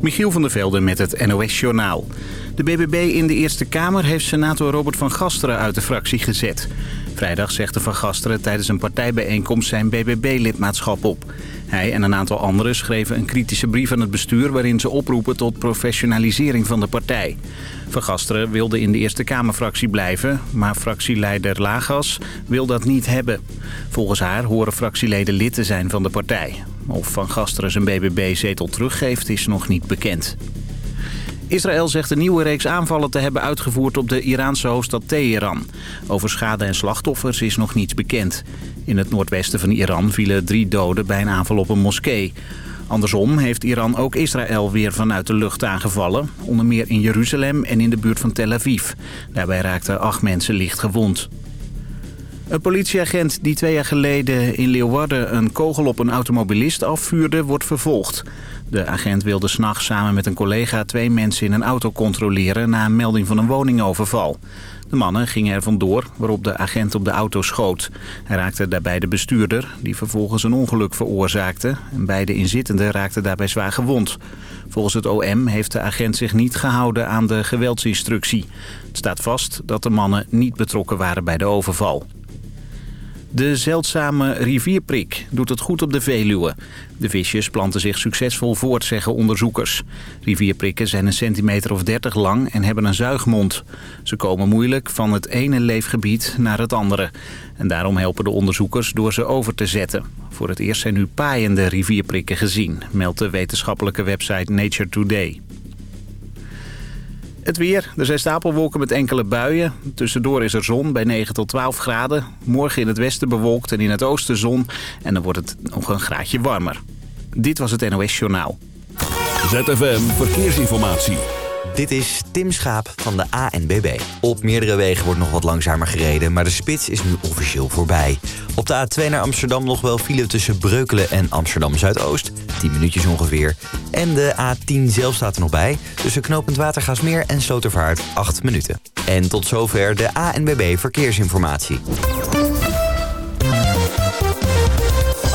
Michiel van der Velde met het NOS-journaal. De BBB in de Eerste Kamer heeft senator Robert van Gasteren uit de fractie gezet. Vrijdag zegde Van Gasteren tijdens een partijbijeenkomst zijn BBB-lidmaatschap op. Hij en een aantal anderen schreven een kritische brief aan het bestuur... waarin ze oproepen tot professionalisering van de partij. Van Gasteren wilde in de Eerste Kamerfractie blijven... maar fractieleider Lagas wil dat niet hebben. Volgens haar horen fractieleden lid te zijn van de partij. Of Van Gasteren zijn BBB-zetel teruggeeft is nog niet bekend. Israël zegt een nieuwe reeks aanvallen te hebben uitgevoerd op de Iraanse hoofdstad Teheran. Over schade en slachtoffers is nog niets bekend. In het noordwesten van Iran vielen drie doden bij een aanval op een moskee. Andersom heeft Iran ook Israël weer vanuit de lucht aangevallen. Onder meer in Jeruzalem en in de buurt van Tel Aviv. Daarbij raakten acht mensen licht gewond. Een politieagent die twee jaar geleden in Leeuwarden een kogel op een automobilist afvuurde, wordt vervolgd. De agent wilde s'nachts samen met een collega twee mensen in een auto controleren na een melding van een woningoverval. De mannen gingen er vandoor, waarop de agent op de auto schoot. Hij raakte daarbij de bestuurder, die vervolgens een ongeluk veroorzaakte. En beide inzittenden raakten daarbij zwaar gewond. Volgens het OM heeft de agent zich niet gehouden aan de geweldsinstructie. Het staat vast dat de mannen niet betrokken waren bij de overval. De zeldzame rivierprik doet het goed op de Veluwe. De visjes planten zich succesvol voort, zeggen onderzoekers. Rivierprikken zijn een centimeter of 30 lang en hebben een zuigmond. Ze komen moeilijk van het ene leefgebied naar het andere. En daarom helpen de onderzoekers door ze over te zetten. Voor het eerst zijn nu paaiende rivierprikken gezien, meldt de wetenschappelijke website Nature Today. Het weer. Er zijn stapelwolken met enkele buien. Tussendoor is er zon bij 9 tot 12 graden. Morgen in het westen bewolkt en in het oosten zon. En dan wordt het nog een graadje warmer. Dit was het NOS Journaal. ZFM Verkeersinformatie. Dit is Tim Schaap van de ANBB. Op meerdere wegen wordt nog wat langzamer gereden, maar de spits is nu officieel voorbij. Op de A2 naar Amsterdam nog wel file tussen Breukelen en Amsterdam Zuidoost. 10 minuutjes ongeveer. En de A10 zelf staat er nog bij. Tussen knooppunt Watergaasmeer en Slotervaart 8 minuten. En tot zover de ANBB Verkeersinformatie.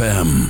ZFM.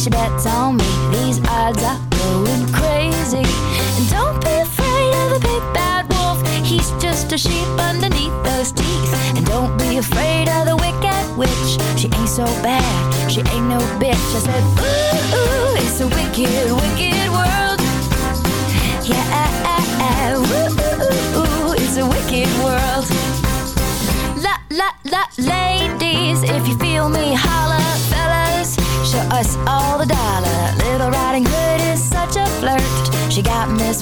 she bets on me.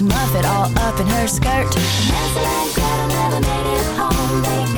muff it all up in her skirt. And never made it home.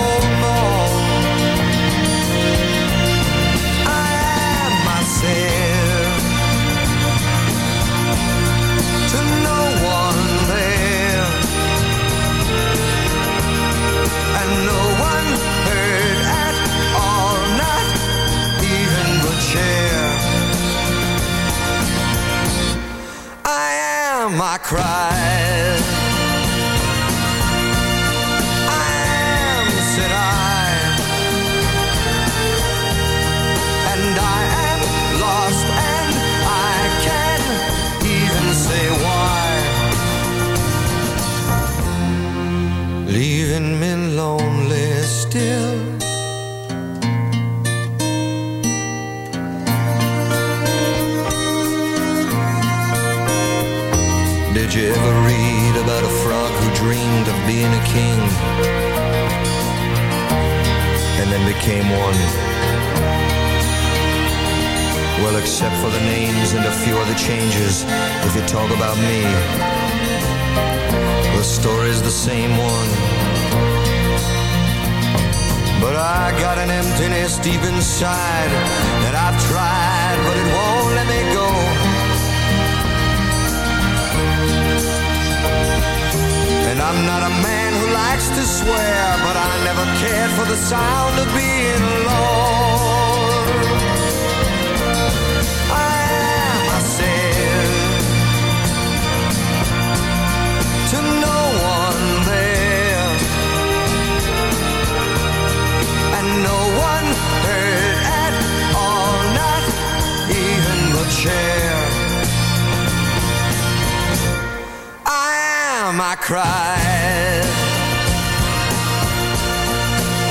from my cries.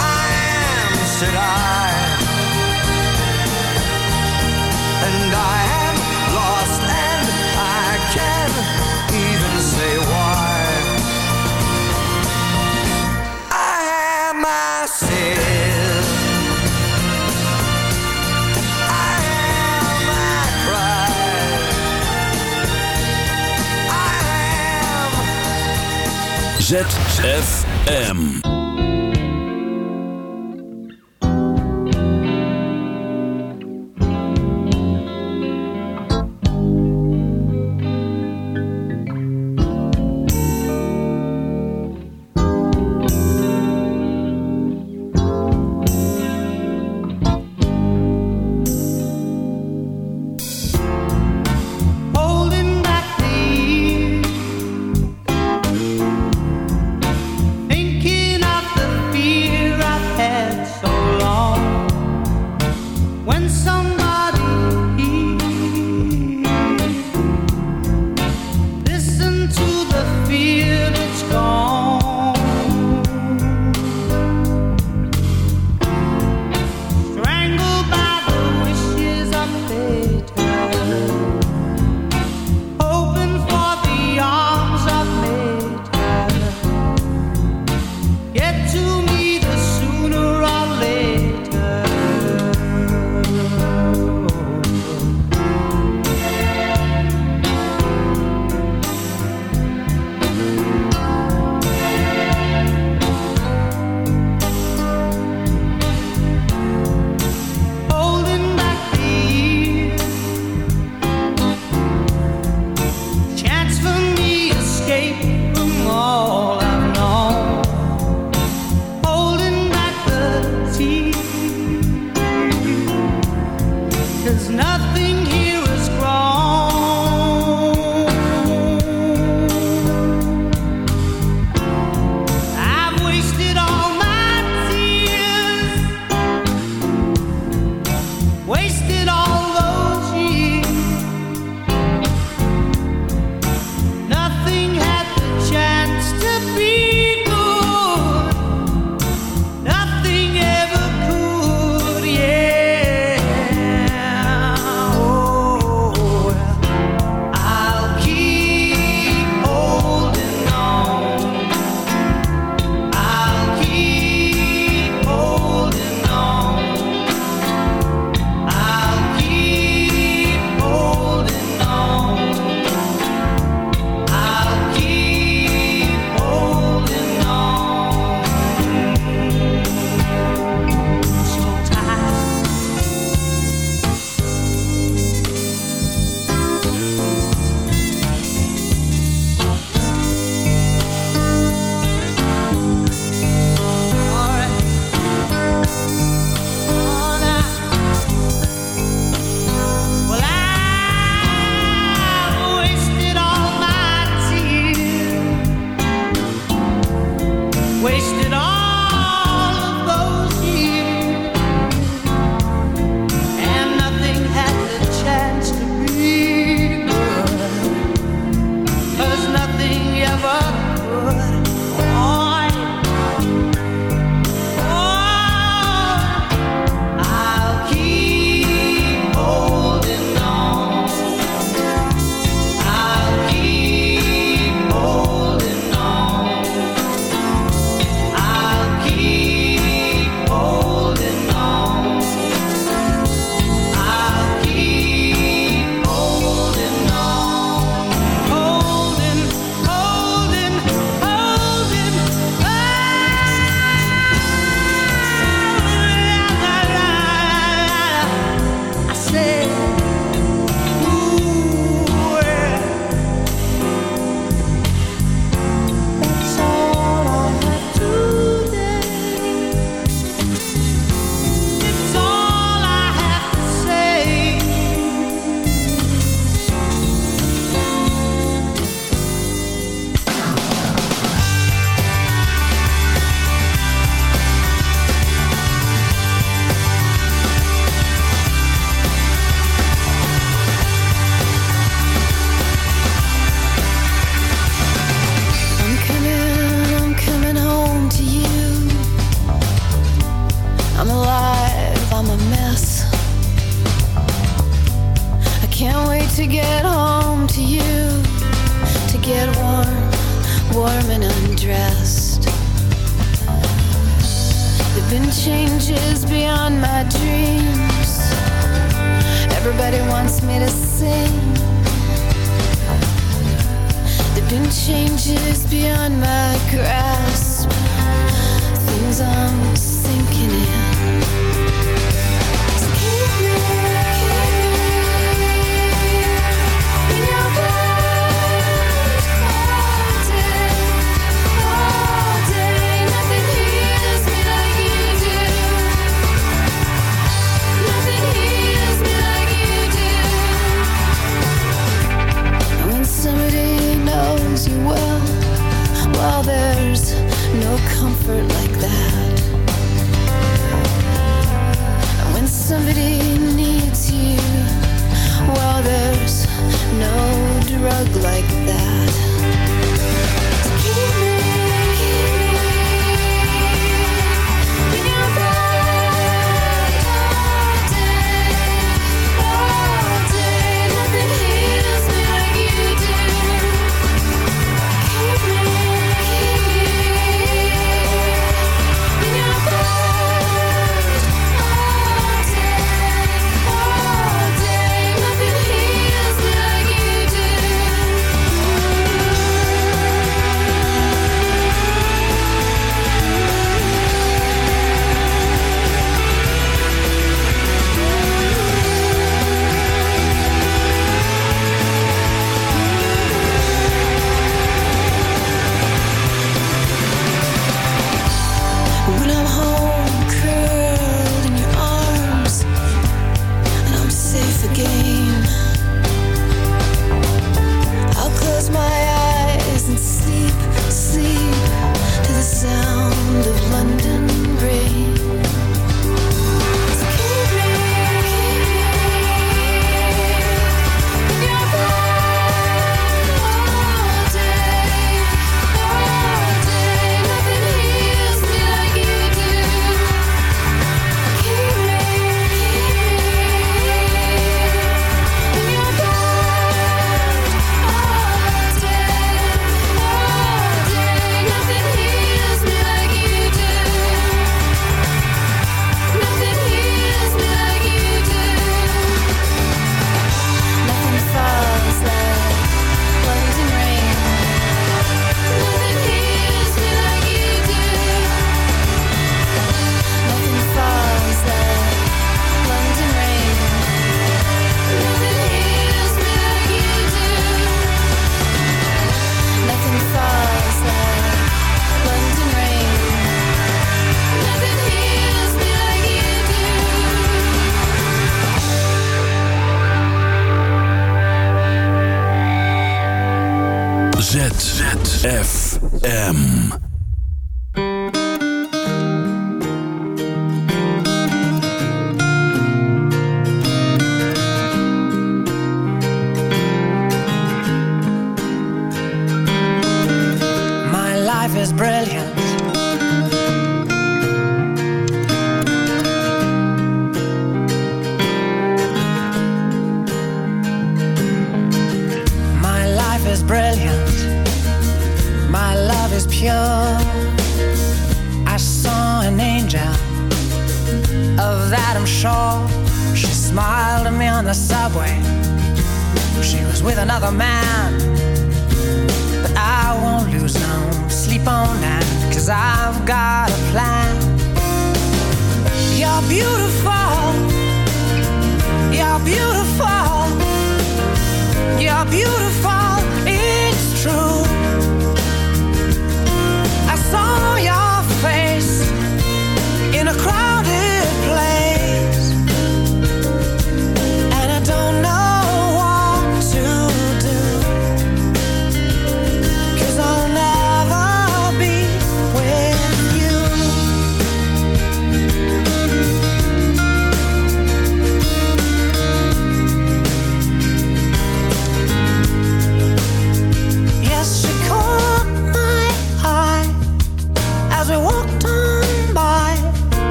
I am, said I ZFM.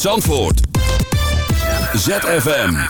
Zandvoort. ZFM.